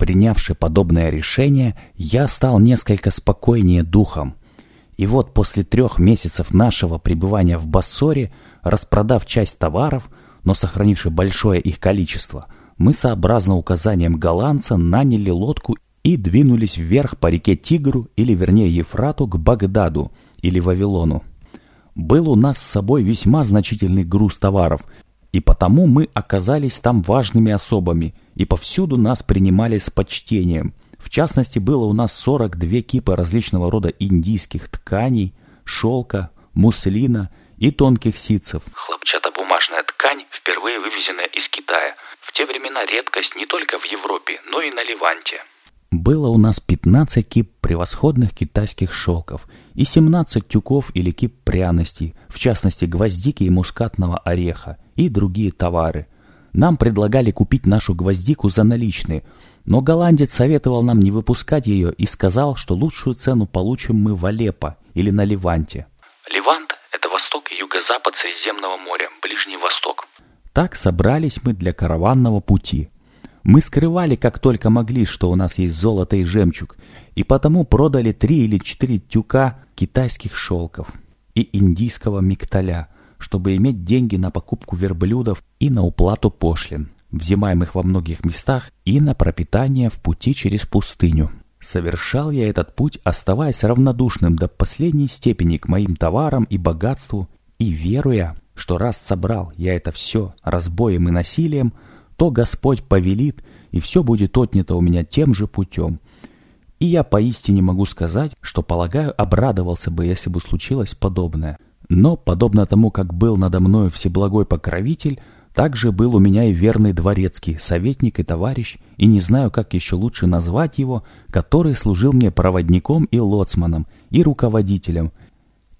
Принявши подобное решение, я стал несколько спокойнее духом. И вот после трех месяцев нашего пребывания в Бассоре, распродав часть товаров, но сохранивши большое их количество, мы, сообразно указаниям голландца, наняли лодку и двинулись вверх по реке Тигру, или вернее Ефрату, к Багдаду или Вавилону. Был у нас с собой весьма значительный груз товаров, и потому мы оказались там важными особами, и повсюду нас принимали с почтением. В частности, было у нас 42 кипа различного рода индийских тканей, шелка, муслина и тонких ситцев. Хлопчатобумажная ткань, впервые вывезенная из Китая. В те времена редкость не только в Европе, но и на Ливанте. Было у нас 15 кип превосходных китайских шелков и 17 тюков или кип пряностей, в частности гвоздики и мускатного ореха, и другие товары. Нам предлагали купить нашу гвоздику за наличные, но голландец советовал нам не выпускать ее и сказал, что лучшую цену получим мы в Алеппо или на Ливанте. Ливант – это восток и юго-запад Средиземного моря, Ближний Восток. Так собрались мы для караванного пути – мы скрывали как только могли, что у нас есть золото и жемчуг, и потому продали три или четыре тюка китайских шелков и индийского мигталя, чтобы иметь деньги на покупку верблюдов и на уплату пошлин, взимаемых во многих местах, и на пропитание в пути через пустыню. Совершал я этот путь, оставаясь равнодушным до последней степени к моим товарам и богатству, и веруя, что раз собрал я это все разбоем и насилием – то Господь повелит, и все будет отнято у меня тем же путем. И я поистине могу сказать, что, полагаю, обрадовался бы, если бы случилось подобное. Но, подобно тому, как был надо мною всеблагой покровитель, также был у меня и верный дворецкий, советник и товарищ, и не знаю, как еще лучше назвать его, который служил мне проводником и лоцманом, и руководителем,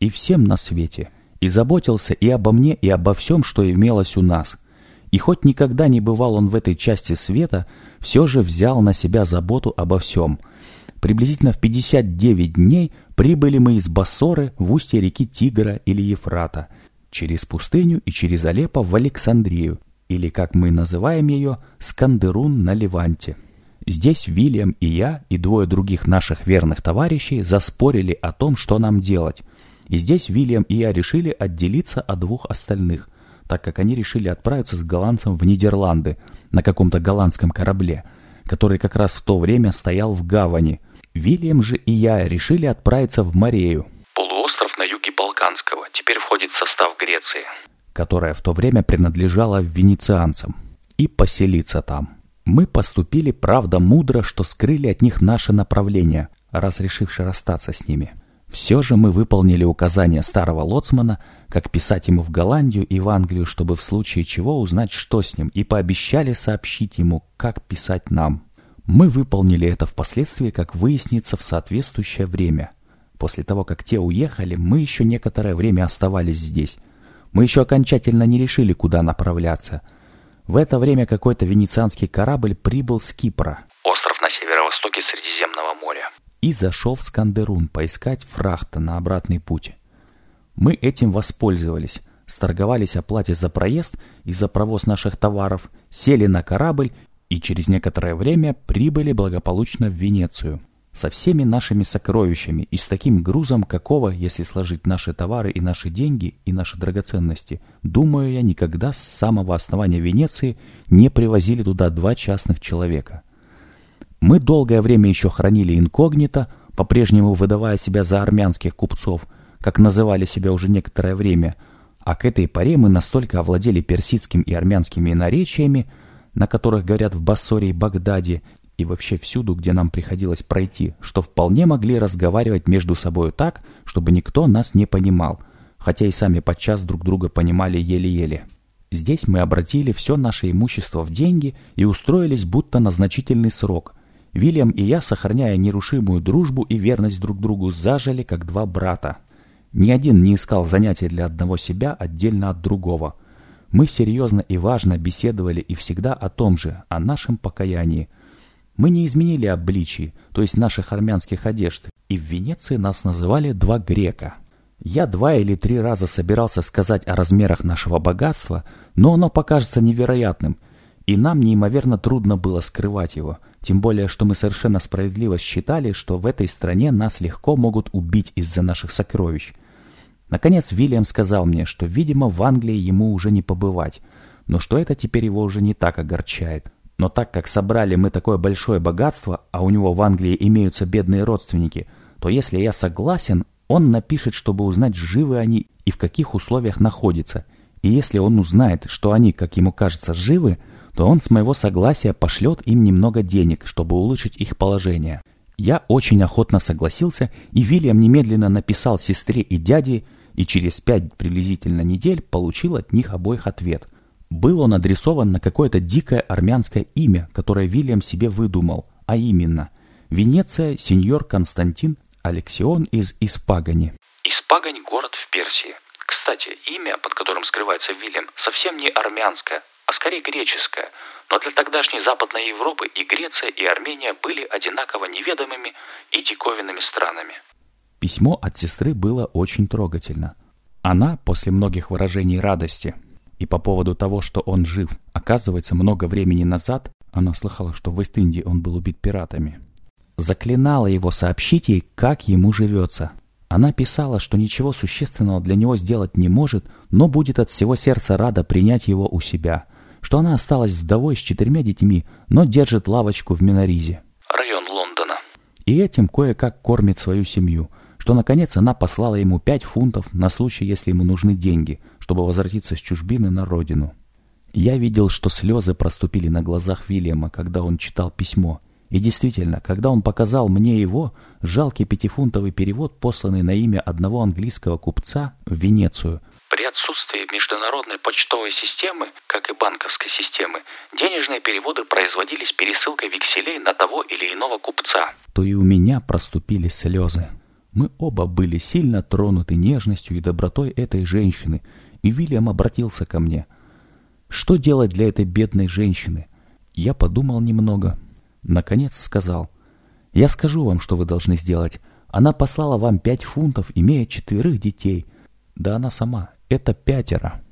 и всем на свете, и заботился и обо мне, и обо всем, что имелось у нас – и хоть никогда не бывал он в этой части света, все же взял на себя заботу обо всем. Приблизительно в 59 дней прибыли мы из Басоры в устье реки Тигра или Ефрата, через пустыню и через Алеппо в Александрию, или, как мы называем ее, Скандерун на Леванте. Здесь Вильям и я, и двое других наших верных товарищей заспорили о том, что нам делать. И здесь Вильям и я решили отделиться от двух остальных – так как они решили отправиться с голландцем в Нидерланды на каком-то голландском корабле, который как раз в то время стоял в гавани. Вильям же и я решили отправиться в Морею. Полуостров на юге Балканского, теперь входит в состав Греции. Которая в то время принадлежала венецианцам. И поселиться там. Мы поступили, правда, мудро, что скрыли от них наше направление, раз решивши расстаться с ними. Все же мы выполнили указания старого лоцмана, как писать ему в Голландию и в Англию, чтобы в случае чего узнать, что с ним, и пообещали сообщить ему, как писать нам. Мы выполнили это впоследствии, как выяснится, в соответствующее время. После того, как те уехали, мы еще некоторое время оставались здесь. Мы еще окончательно не решили, куда направляться. В это время какой-то венецианский корабль прибыл с Кипра. Остров на северо-востоке Средиземного моря и зашел в Скандерун поискать фрахта на обратный путь. Мы этим воспользовались, сторговались о плате за проезд и за провоз наших товаров, сели на корабль и через некоторое время прибыли благополучно в Венецию. Со всеми нашими сокровищами и с таким грузом, какого, если сложить наши товары и наши деньги и наши драгоценности, думаю я, никогда с самого основания Венеции не привозили туда два частных человека – мы долгое время еще хранили инкогнито, по-прежнему выдавая себя за армянских купцов, как называли себя уже некоторое время, а к этой поре мы настолько овладели персидским и армянскими наречиями, на которых говорят в Басоре и Багдаде, и вообще всюду, где нам приходилось пройти, что вполне могли разговаривать между собой так, чтобы никто нас не понимал, хотя и сами подчас друг друга понимали еле-еле. Здесь мы обратили все наше имущество в деньги и устроились будто на значительный срок – Вильям и я, сохраняя нерушимую дружбу и верность друг другу, зажили как два брата. Ни один не искал занятий для одного себя отдельно от другого. Мы серьезно и важно беседовали и всегда о том же, о нашем покаянии. Мы не изменили обличий, то есть наших армянских одежд, и в Венеции нас называли «два грека». Я два или три раза собирался сказать о размерах нашего богатства, но оно покажется невероятным, и нам неимоверно трудно было скрывать его – Тем более, что мы совершенно справедливо считали, что в этой стране нас легко могут убить из-за наших сокровищ. Наконец, Вильям сказал мне, что, видимо, в Англии ему уже не побывать, но что это теперь его уже не так огорчает. Но так как собрали мы такое большое богатство, а у него в Англии имеются бедные родственники, то если я согласен, он напишет, чтобы узнать, живы они и в каких условиях находятся. И если он узнает, что они, как ему кажется, живы, то он с моего согласия пошлет им немного денег, чтобы улучшить их положение. Я очень охотно согласился, и Вильям немедленно написал сестре и дяде, и через пять приблизительно недель получил от них обоих ответ. Был он адресован на какое-то дикое армянское имя, которое Вильям себе выдумал, а именно Венеция, сеньор Константин Алексион из Испагани. Испагань – город в Персии. Кстати, имя, под которым скрывается Вильям, совсем не армянское, а скорее греческое. Но для тогдашней Западной Европы и Греция, и Армения были одинаково неведомыми и диковинными странами. Письмо от сестры было очень трогательно. Она, после многих выражений радости и по поводу того, что он жив, оказывается, много времени назад, она слыхала, что в Вест-Индии он был убит пиратами, заклинала его сообщить ей, как ему живется. Она писала, что ничего существенного для него сделать не может, но будет от всего сердца рада принять его у себя, что она осталась вдовой с четырьмя детьми, но держит лавочку в Миноризе. Район Лондона. И этим кое-как кормит свою семью, что, наконец, она послала ему пять фунтов на случай, если ему нужны деньги, чтобы возвратиться с чужбины на родину. Я видел, что слезы проступили на глазах Вильяма, когда он читал письмо, и действительно, когда он показал мне его, жалкий пятифунтовый перевод, посланный на имя одного английского купца в Венецию. При отсутствии международной почтовой системы, как и банковской системы, денежные переводы производились пересылкой векселей на того или иного купца. То и у меня проступили слезы. Мы оба были сильно тронуты нежностью и добротой этой женщины, и Вильям обратился ко мне. Что делать для этой бедной женщины? Я подумал немного, Наконец сказал, «Я скажу вам, что вы должны сделать. Она послала вам пять фунтов, имея четверых детей. Да она сама. Это пятеро.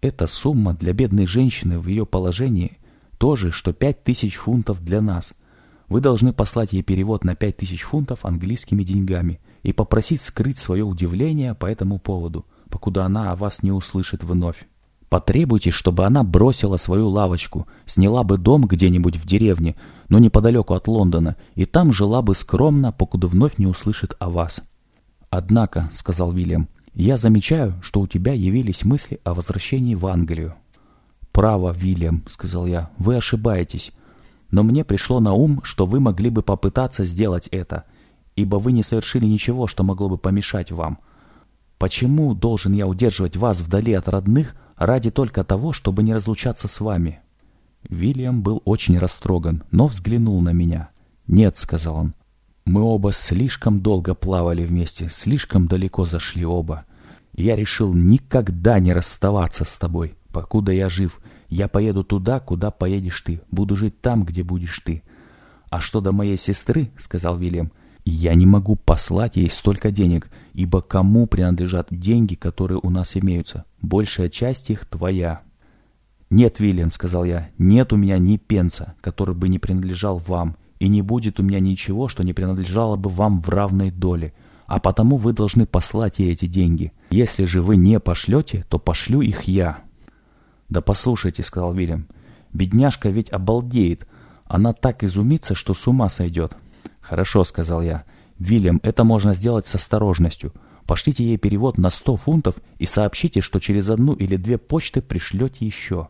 Эта сумма для бедной женщины в ее положении то же, что пять тысяч фунтов для нас. Вы должны послать ей перевод на пять тысяч фунтов английскими деньгами и попросить скрыть свое удивление по этому поводу, покуда она о вас не услышит вновь. Потребуйте, чтобы она бросила свою лавочку, сняла бы дом где-нибудь в деревне, но неподалеку от Лондона, и там жила бы скромно, покуда вновь не услышит о вас. «Однако», — сказал Вильям, — «я замечаю, что у тебя явились мысли о возвращении в Англию». «Право, Вильям», — сказал я, — «вы ошибаетесь. Но мне пришло на ум, что вы могли бы попытаться сделать это, ибо вы не совершили ничего, что могло бы помешать вам. Почему должен я удерживать вас вдали от родных, ради только того, чтобы не разлучаться с вами?» Вильям был очень растроган, но взглянул на меня. «Нет», — сказал он, — «мы оба слишком долго плавали вместе, слишком далеко зашли оба. Я решил никогда не расставаться с тобой, покуда я жив. Я поеду туда, куда поедешь ты, буду жить там, где будешь ты». «А что до моей сестры», — сказал Вильям, — «я не могу послать ей столько денег, ибо кому принадлежат деньги, которые у нас имеются? Большая часть их твоя». «Нет, Вильям», — сказал я, — «нет у меня ни пенса, который бы не принадлежал вам, и не будет у меня ничего, что не принадлежало бы вам в равной доле, а потому вы должны послать ей эти деньги. Если же вы не пошлете, то пошлю их я». «Да послушайте», — сказал Вильям, — «бедняжка ведь обалдеет, она так изумится, что с ума сойдет». «Хорошо», — сказал я, — «Вильям, это можно сделать с осторожностью». Пошлите ей перевод на 100 фунтов и сообщите, что через одну или две почты пришлете еще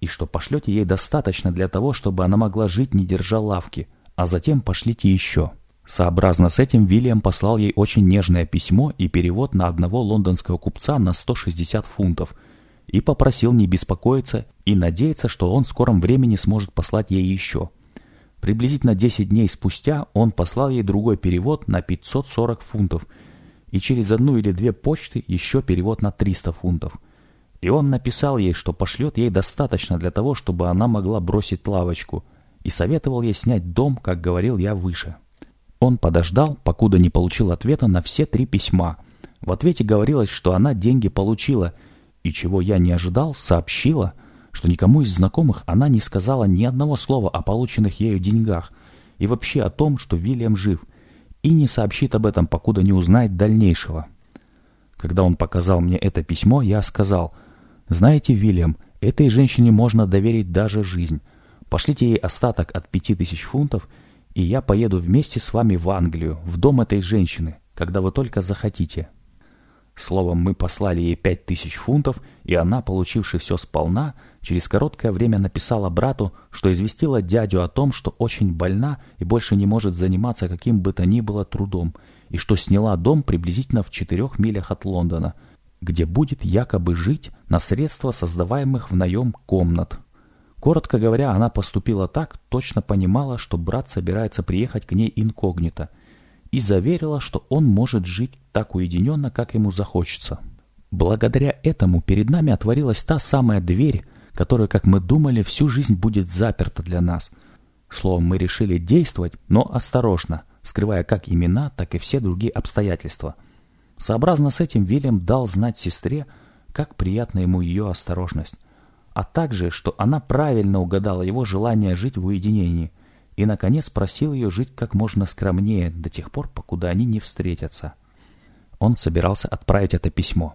и что пошлете ей достаточно для того, чтобы она могла жить, не держа лавки, а затем пошлите еще. Сообразно с этим Вильям послал ей очень нежное письмо и перевод на одного лондонского купца на 160 фунтов и попросил не беспокоиться и надеяться, что он в скором времени сможет послать ей еще. Приблизительно 10 дней спустя он послал ей другой перевод на 540 фунтов и через одну или две почты еще перевод на 300 фунтов – и он написал ей, что пошлет ей достаточно для того, чтобы она могла бросить лавочку, и советовал ей снять дом, как говорил я выше. Он подождал, покуда не получил ответа на все три письма. В ответе говорилось, что она деньги получила, и чего я не ожидал, сообщила, что никому из знакомых она не сказала ни одного слова о полученных ею деньгах, и вообще о том, что Вильям жив, и не сообщит об этом, покуда не узнает дальнейшего. Когда он показал мне это письмо, я сказал, «Знаете, Вильям, этой женщине можно доверить даже жизнь. Пошлите ей остаток от пяти тысяч фунтов, и я поеду вместе с вами в Англию, в дом этой женщины, когда вы только захотите». Словом, мы послали ей пять тысяч фунтов, и она, получивши все сполна, через короткое время написала брату, что известила дядю о том, что очень больна и больше не может заниматься каким бы то ни было трудом, и что сняла дом приблизительно в четырех милях от Лондона, где будет якобы жить на средства создаваемых в наем комнат. Коротко говоря, она поступила так, точно понимала, что брат собирается приехать к ней инкогнито, и заверила, что он может жить так уединенно, как ему захочется. Благодаря этому перед нами отворилась та самая дверь, которая, как мы думали, всю жизнь будет заперта для нас. Словом, мы решили действовать, но осторожно, скрывая как имена, так и все другие обстоятельства. Сообразно с этим Вильям дал знать сестре, как приятна ему ее осторожность, а также, что она правильно угадала его желание жить в уединении, и, наконец, просил ее жить как можно скромнее до тех пор, покуда они не встретятся. Он собирался отправить это письмо.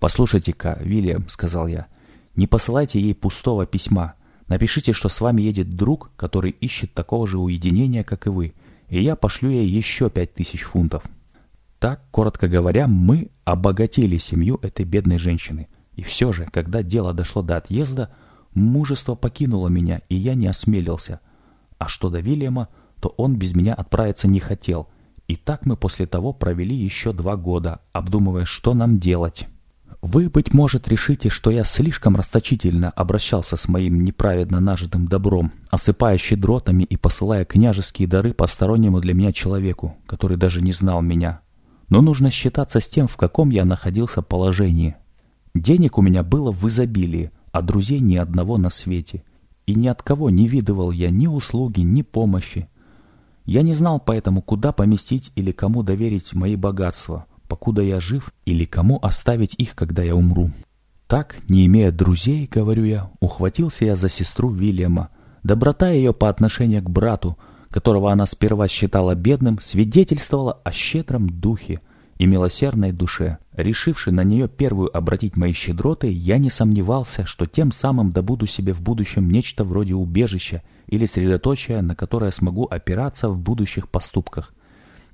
«Послушайте-ка, Вильям», — сказал я, — «не посылайте ей пустого письма. Напишите, что с вами едет друг, который ищет такого же уединения, как и вы, и я пошлю ей еще пять тысяч фунтов». Так, коротко говоря, мы обогатили семью этой бедной женщины. И все же, когда дело дошло до отъезда, мужество покинуло меня, и я не осмелился — а что до Вильяма, то он без меня отправиться не хотел. И так мы после того провели еще два года, обдумывая, что нам делать. Вы, быть может, решите, что я слишком расточительно обращался с моим неправедно нажитым добром, осыпая щедротами и посылая княжеские дары постороннему для меня человеку, который даже не знал меня. Но нужно считаться с тем, в каком я находился положении. Денег у меня было в изобилии, а друзей ни одного на свете и ни от кого не видывал я ни услуги, ни помощи. Я не знал поэтому, куда поместить или кому доверить мои богатства, покуда я жив, или кому оставить их, когда я умру. Так, не имея друзей, говорю я, ухватился я за сестру Вильяма. Доброта ее по отношению к брату, которого она сперва считала бедным, свидетельствовала о щедром духе, и милосердной душе. Решивши на нее первую обратить мои щедроты, я не сомневался, что тем самым добуду себе в будущем нечто вроде убежища или средоточия, на которое смогу опираться в будущих поступках.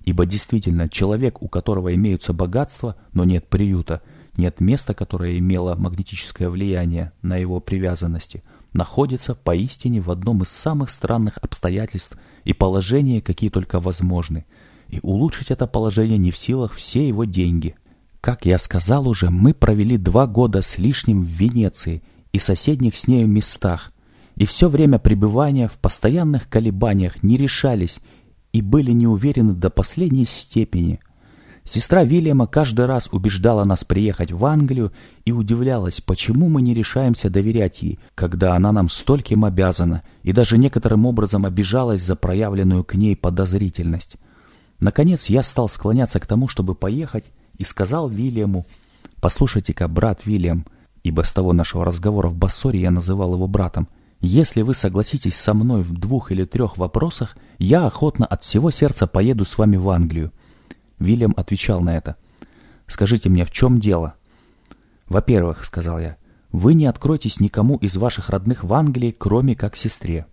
Ибо действительно, человек, у которого имеются богатства, но нет приюта, нет места, которое имело магнетическое влияние на его привязанности, находится поистине в одном из самых странных обстоятельств и положений, какие только возможны – и улучшить это положение не в силах все его деньги. Как я сказал уже, мы провели два года с лишним в Венеции и соседних с нею местах, и все время пребывания в постоянных колебаниях не решались и были не уверены до последней степени. Сестра Вильяма каждый раз убеждала нас приехать в Англию и удивлялась, почему мы не решаемся доверять ей, когда она нам стольким обязана, и даже некоторым образом обижалась за проявленную к ней подозрительность. Наконец я стал склоняться к тому, чтобы поехать, и сказал Вильяму, «Послушайте-ка, брат Вильям, ибо с того нашего разговора в Бассоре я называл его братом, если вы согласитесь со мной в двух или трех вопросах, я охотно от всего сердца поеду с вами в Англию». Вильям отвечал на это. «Скажите мне, в чем дело?» «Во-первых, — сказал я, — вы не откройтесь никому из ваших родных в Англии, кроме как сестре.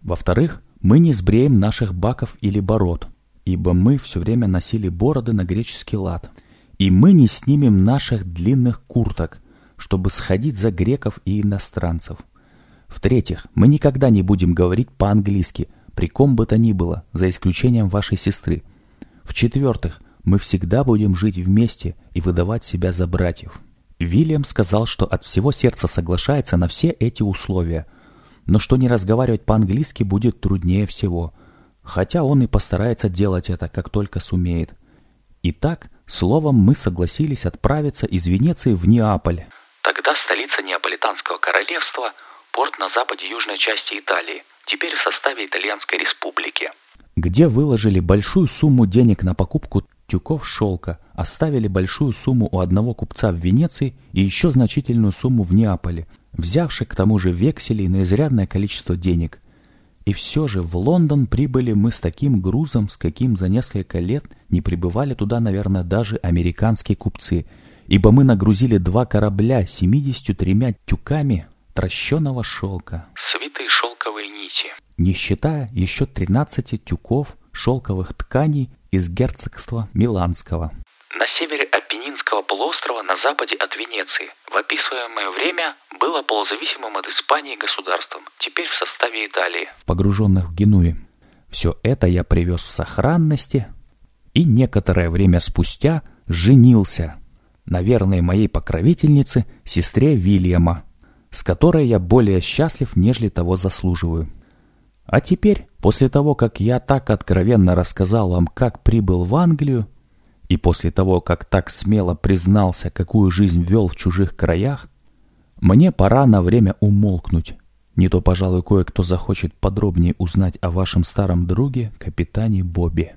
Во-вторых, мы не сбреем наших баков или бород, ибо мы все время носили бороды на греческий лад. И мы не снимем наших длинных курток, чтобы сходить за греков и иностранцев. В-третьих, мы никогда не будем говорить по-английски, при ком бы то ни было, за исключением вашей сестры. В-четвертых, мы всегда будем жить вместе и выдавать себя за братьев. Вильям сказал, что от всего сердца соглашается на все эти условия, но что не разговаривать по-английски будет труднее всего – хотя он и постарается делать это, как только сумеет. Итак, словом, мы согласились отправиться из Венеции в Неаполь. Тогда столица Неаполитанского королевства, порт на западе южной части Италии, теперь в составе Итальянской республики. Где выложили большую сумму денег на покупку тюков шелка, оставили большую сумму у одного купца в Венеции и еще значительную сумму в Неаполе, взявши к тому же вексели на изрядное количество денег – И все же в Лондон прибыли мы с таким грузом, с каким за несколько лет не прибывали туда, наверное, даже американские купцы, ибо мы нагрузили два корабля 73 тюками трощеного шелка. Свитые шелковые нити. Не считая еще 13 тюков шелковых тканей из герцогства Миланского. Полуострова на западе от Венеции в описываемое время было полузависимым от Испании государством, теперь в составе Италии. Погруженных в Генуи. Все это я привез в сохранности и некоторое время спустя женился на верной моей покровительнице, сестре Вильяма, с которой я более счастлив, нежели того заслуживаю. А теперь, после того, как я так откровенно рассказал вам, как прибыл в Англию, и после того, как так смело признался, какую жизнь вел в чужих краях, мне пора на время умолкнуть. Не то, пожалуй, кое-кто захочет подробнее узнать о вашем старом друге, капитане Бобби.